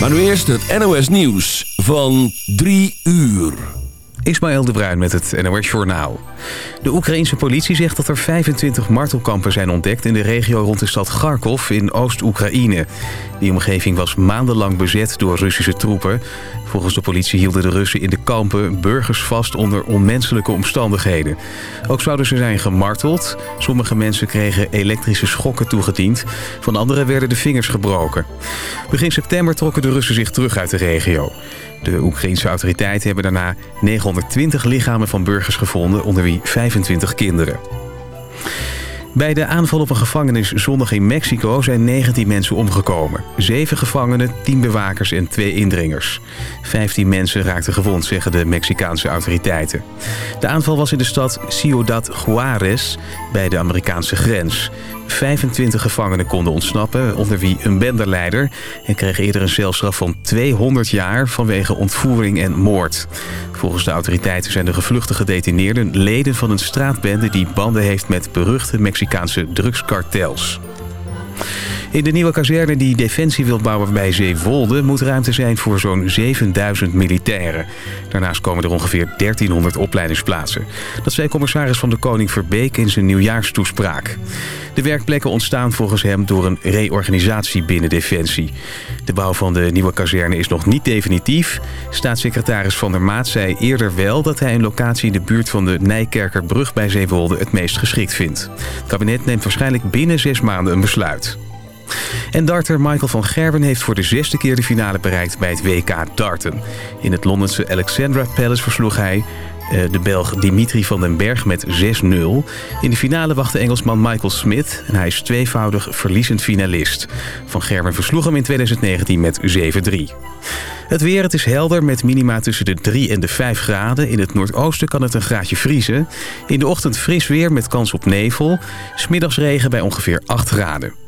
Maar nu eerst het NOS Nieuws van 3 uur. Ismaël de Bruin met het NOS Journaal. De Oekraïense politie zegt dat er 25 martelkampen zijn ontdekt... in de regio rond de stad Kharkov in Oost-Oekraïne. Die omgeving was maandenlang bezet door Russische troepen. Volgens de politie hielden de Russen in de kampen burgers vast onder onmenselijke omstandigheden. Ook zouden ze zijn gemarteld. Sommige mensen kregen elektrische schokken toegediend. Van anderen werden de vingers gebroken. Begin september trokken de Russen zich terug uit de regio. De Oekraïnse autoriteiten hebben daarna 920 lichamen van burgers gevonden, onder wie 25 kinderen. Bij de aanval op een gevangenis zondag in Mexico zijn 19 mensen omgekomen. Zeven gevangenen, 10 bewakers en twee indringers. 15 mensen raakten gewond, zeggen de Mexicaanse autoriteiten. De aanval was in de stad Ciudad Juarez, bij de Amerikaanse grens. 25 gevangenen konden ontsnappen, onder wie een benderleider... en kregen eerder een celstraf van 200 jaar vanwege ontvoering en moord. Volgens de autoriteiten zijn de gevluchte gedetineerden leden van een straatbende... die banden heeft met beruchte Mexicaanse drugskartels. In de nieuwe kazerne die Defensie wil bouwen bij Zeewolde... moet ruimte zijn voor zo'n 7000 militairen. Daarnaast komen er ongeveer 1300 opleidingsplaatsen. Dat zei commissaris van de Koning Verbeek in zijn nieuwjaarstoespraak. De werkplekken ontstaan volgens hem door een reorganisatie binnen Defensie. De bouw van de nieuwe kazerne is nog niet definitief. Staatssecretaris Van der Maat zei eerder wel... dat hij een locatie in de buurt van de Nijkerkerbrug bij Zeewolde het meest geschikt vindt. Het kabinet neemt waarschijnlijk binnen zes maanden een besluit. En darter Michael van Gerwen heeft voor de zesde keer de finale bereikt bij het WK darten. In het Londense Alexandra Palace versloeg hij eh, de Belg Dimitri van den Berg met 6-0. In de finale wacht de Engelsman Michael Smith en hij is tweevoudig verliezend finalist. Van Gerwen versloeg hem in 2019 met 7-3. Het weer, het is helder met minima tussen de 3 en de 5 graden. In het noordoosten kan het een graadje vriezen. In de ochtend fris weer met kans op nevel. Smiddags regen bij ongeveer 8 graden.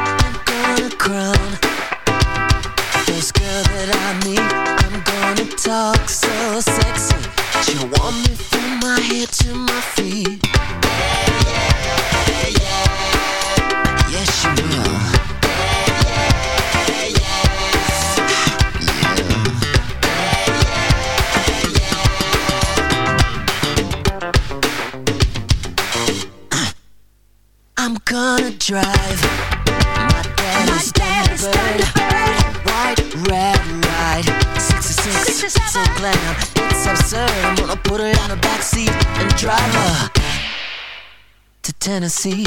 Tennessee.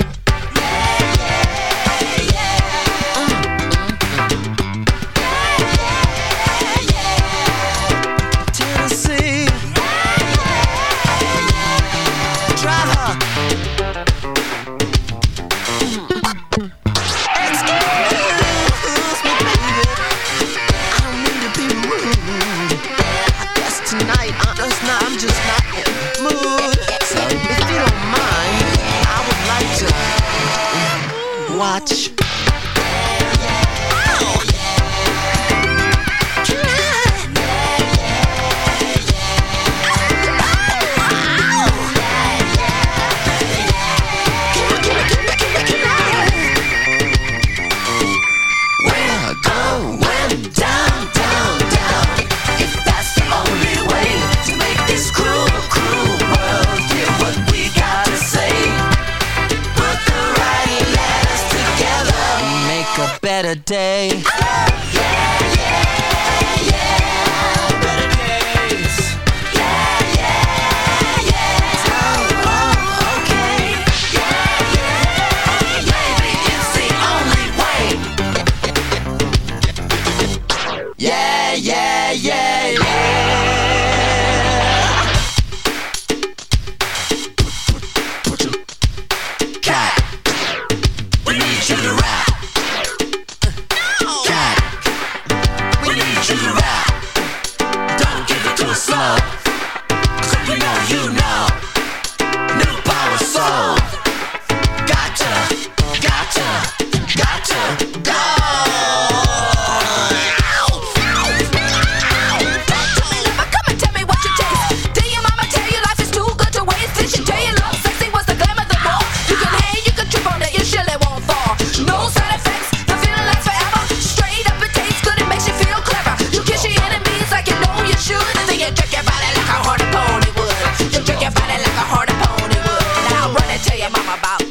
your mama about.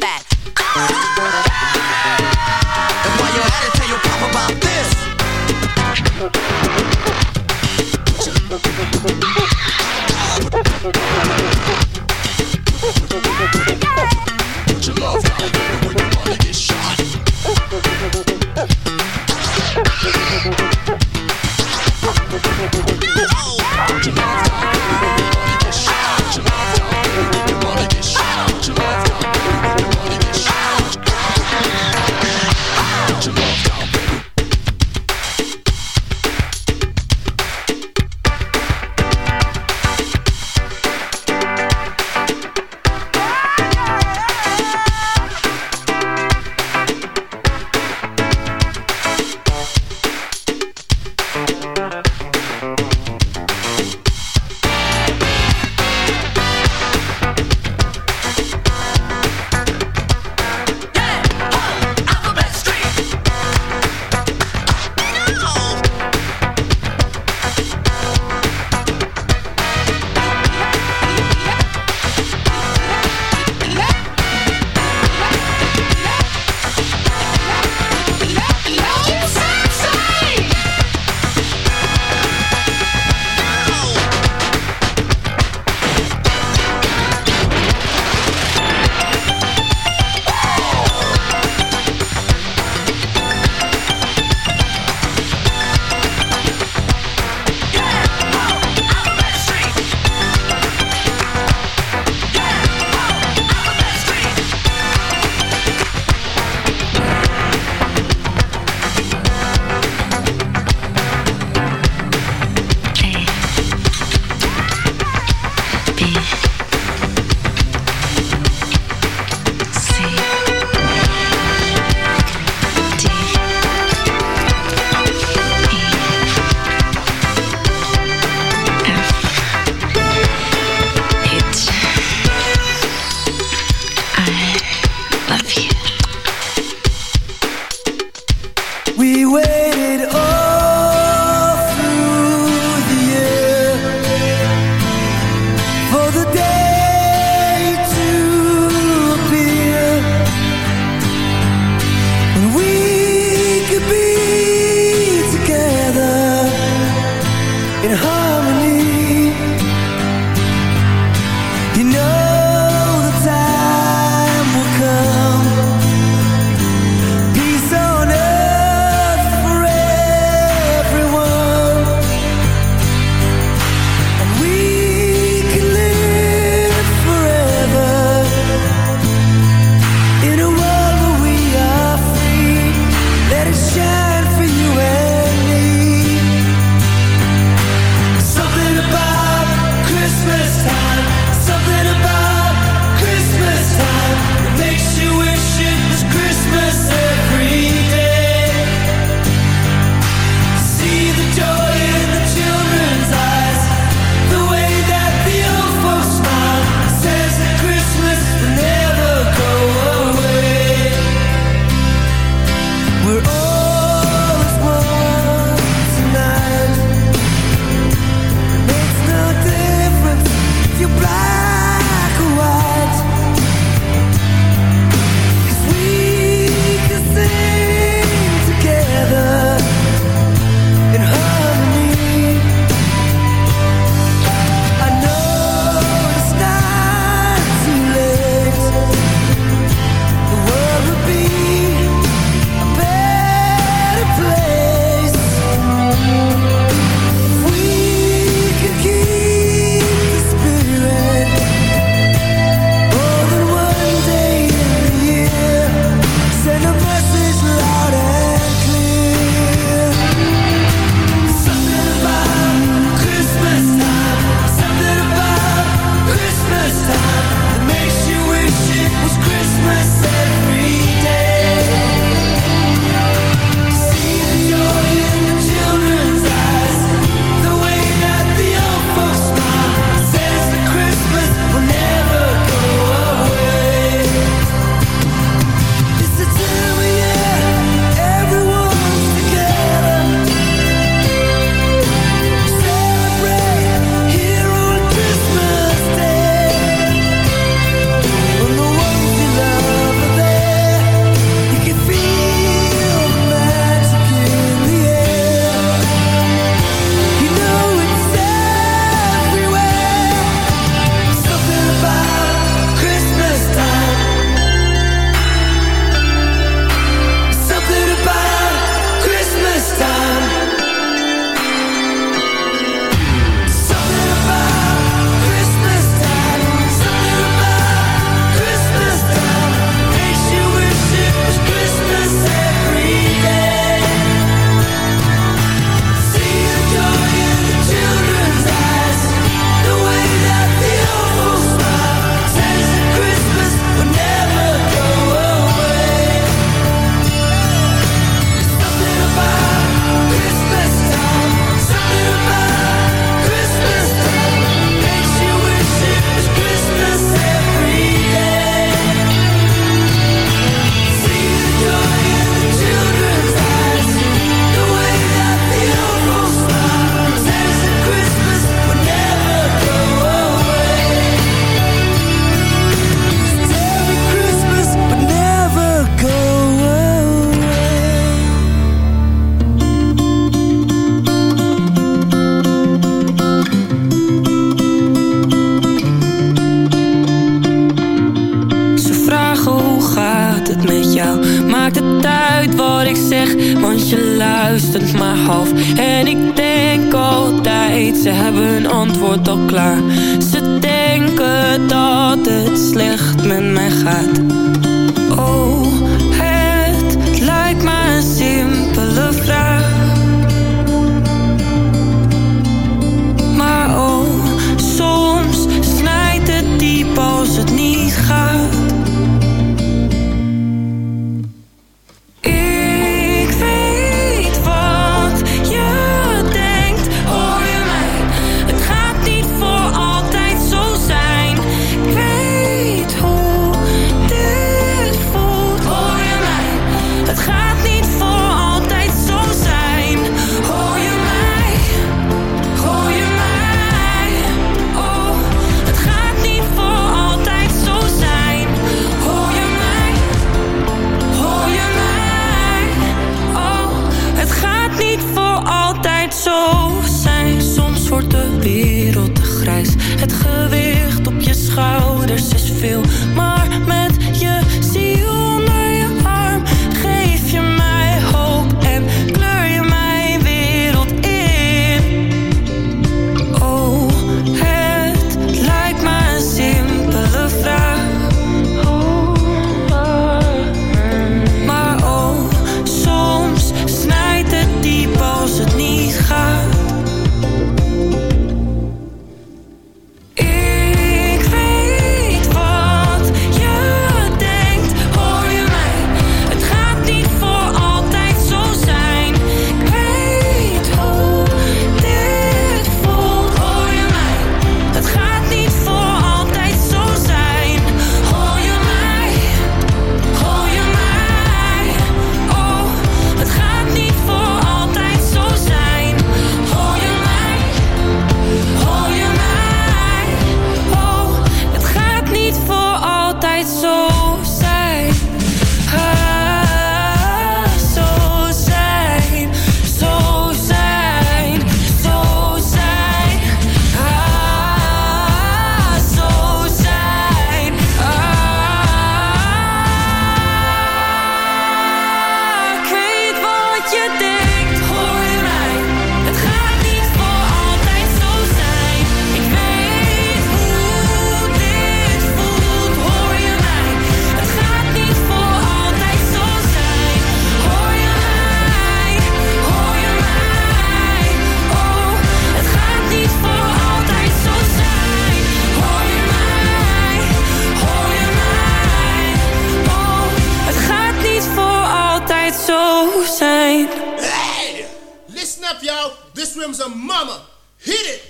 some mama. Hit it.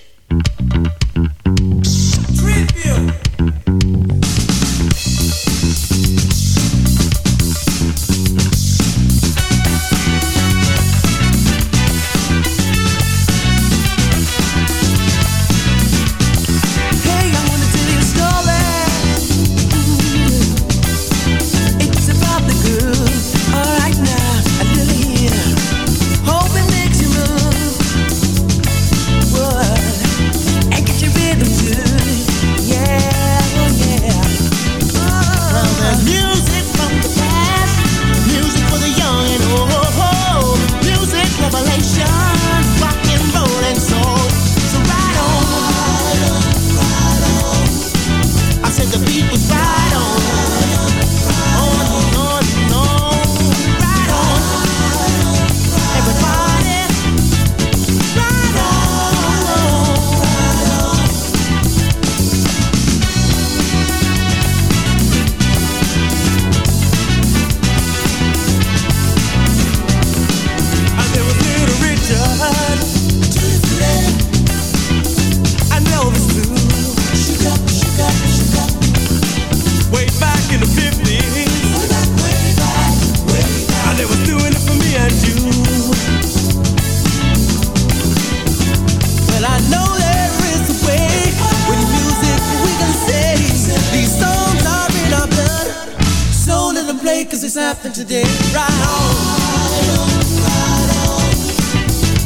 cause it's happened today. Right on. Right on, right on.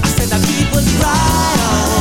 I said that people's right on.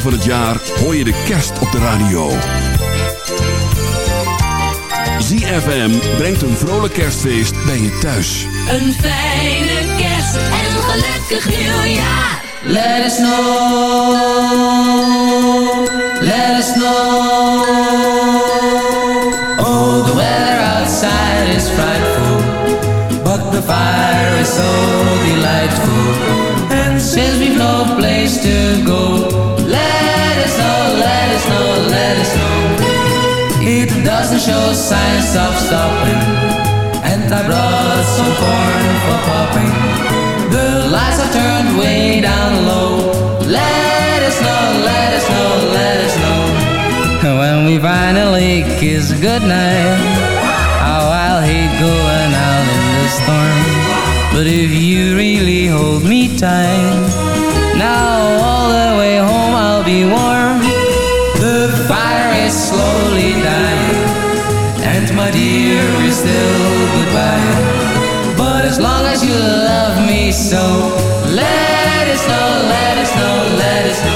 Van het jaar hoor je de kerst op de radio. ZFM brengt een vrolijk kerstfeest bij je thuis. Een fijne kerst en een gelukkig nieuwjaar. Let us know, let us know. Oh, the weather outside is frightful, but the fire is so delightful. And since we've no place to go, doesn't show signs of stopping. And I brought some corn for popping. The lights are turned way down low. Let us know, let us know, let us know When we finally kiss goodnight How I'll hate going out in the storm. But if you really hold me tight Now all the way home I'll be warm The fire is slowly dying And my dear, we still goodbye. But as long as you love me so, let us know, let us know, let us know.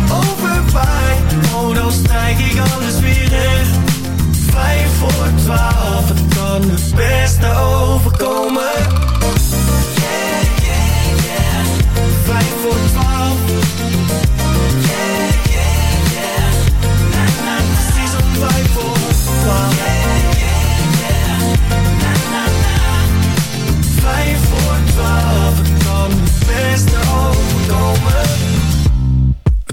overwaait. Oh, dan strijk ik alles weer recht Vijf voor twaalf Het kan het beste overkomen. Yeah, yeah, yeah. Vijf voor twaalf. Yeah, yeah, yeah. Na, na, Precies om vijf voor twaalf. Yeah, yeah, yeah. Na, na, na. Vijf voor twaalf Het kan het beste overkomen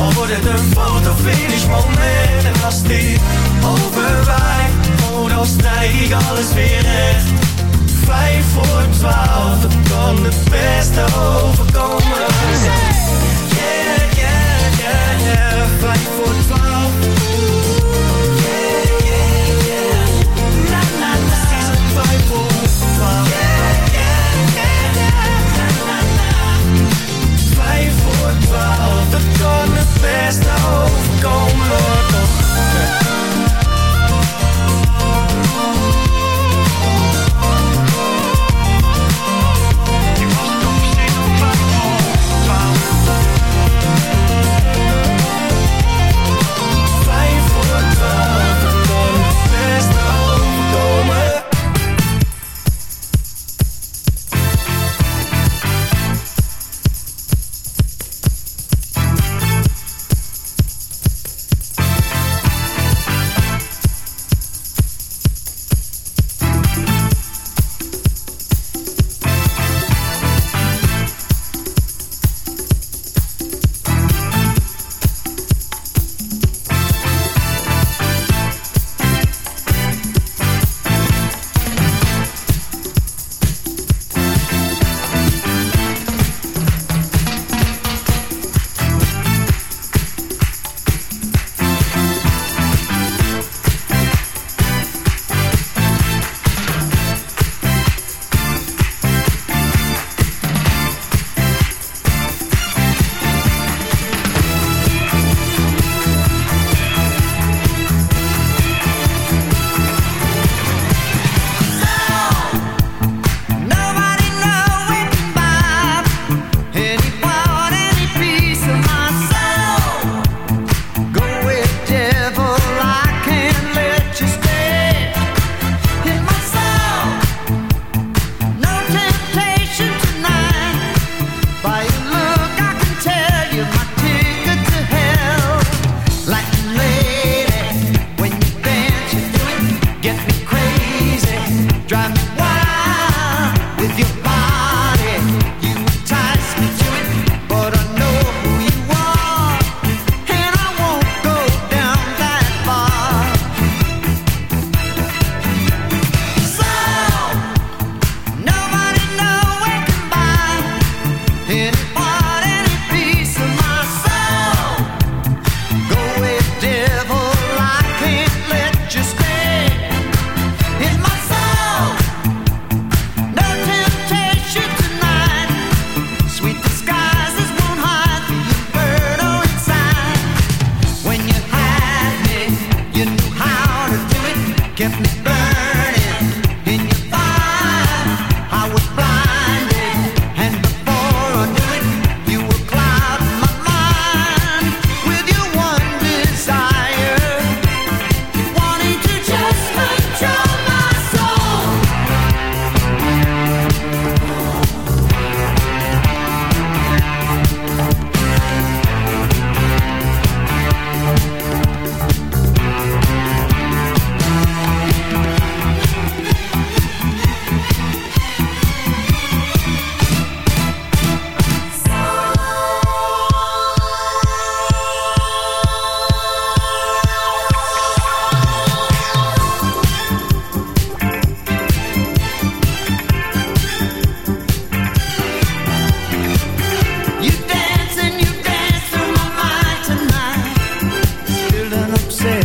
Al wordt het een fotofinish moment En als dit overwaait Oh, dan alles weer recht. Vijf voor twaalf Het kan het beste overkomen. Yeah, yeah, yeah, yeah. Vijf voor twaalf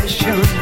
question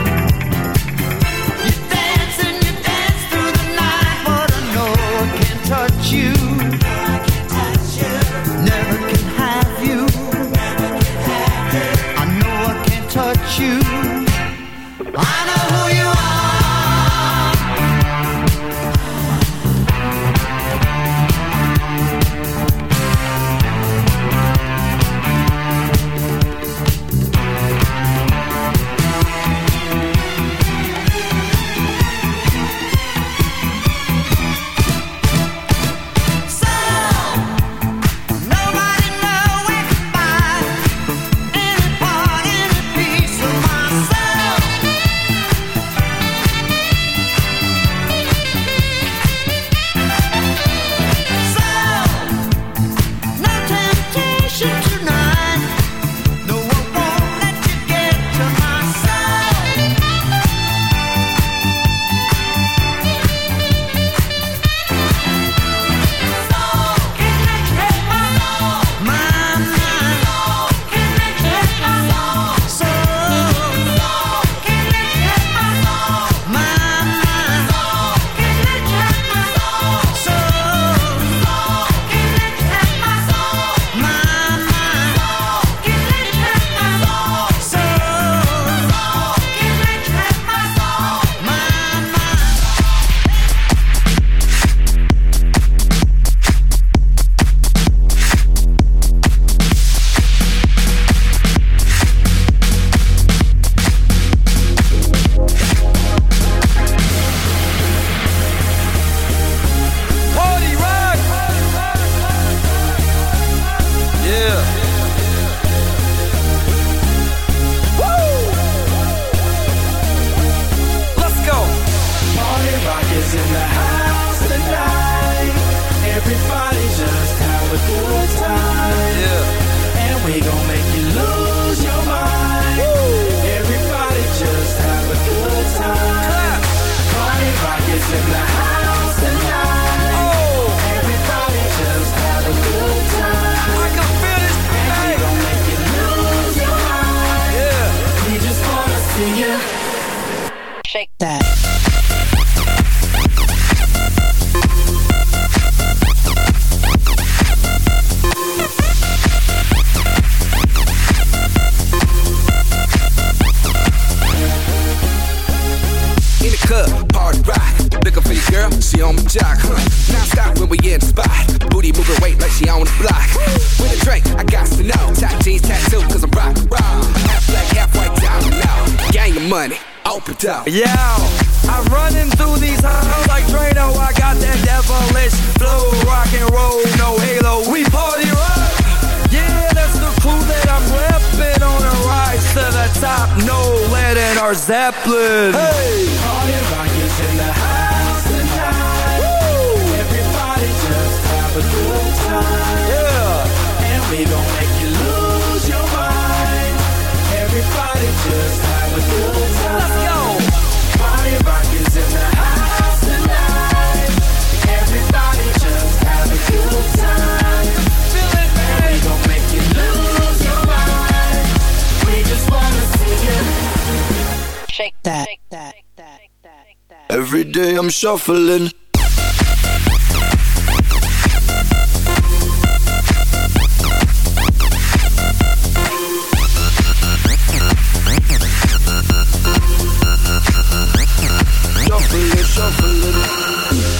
shake that, that, that, that. Every day I'm shuffling.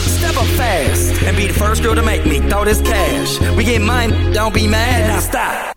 Step up fast and be the first girl to make me throw this cash. We get mine, don't be mad. Now stop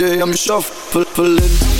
day I'm shuffling.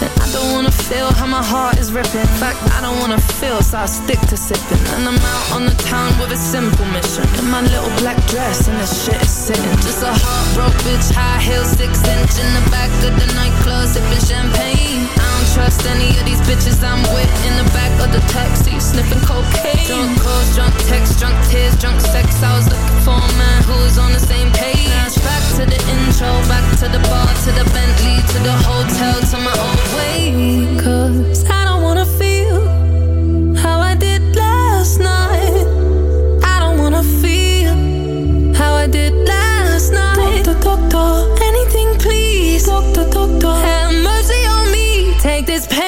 And I don't wanna feel how my heart is ripping. In fact, I don't wanna feel, so I stick to sipping. And I'm out on the town with a simple mission. In my little black dress and the shit is sitting. Just a heartbroken bitch, high heels, six inch in the back of the nightclub, sipping champagne. I don't trust any of these bitches I'm with in the back of the taxi, sniffing cocaine. Drunk calls, drunk texts, drunk tears, drunk sex. I was looking for a man who was on the same page. To the intro, back to the bar, to the Bentley, to the hotel, to my old way. Cause I don't wanna feel how I did last night. I don't wanna feel how I did last night. Doctor, doctor, anything please. Doctor, doctor, have mercy on me. Take this pain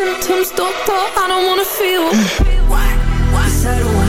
Symptoms, doctor. I don't wanna feel. Why? Why?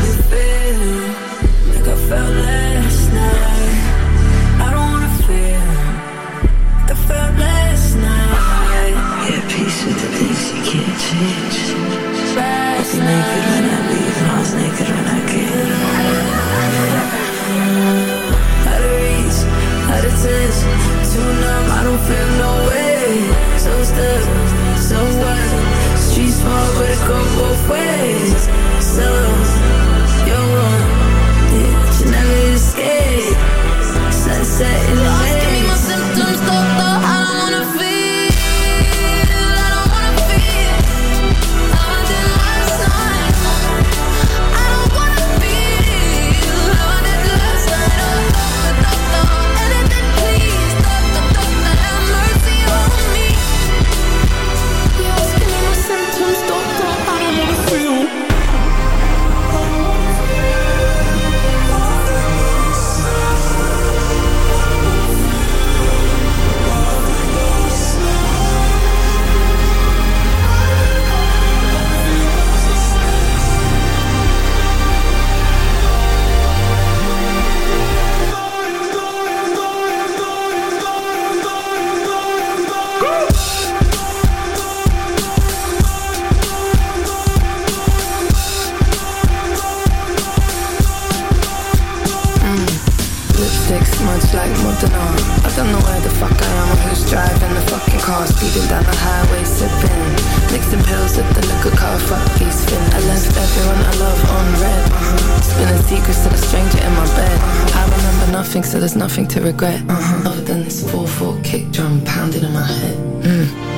Secrets to the stranger in my bed. I remember nothing, so there's nothing to regret. Uh-huh. Other than this 4-4 kick drum pounding in my head. Mm.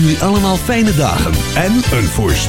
Jullie allemaal fijne dagen en een voorspoedig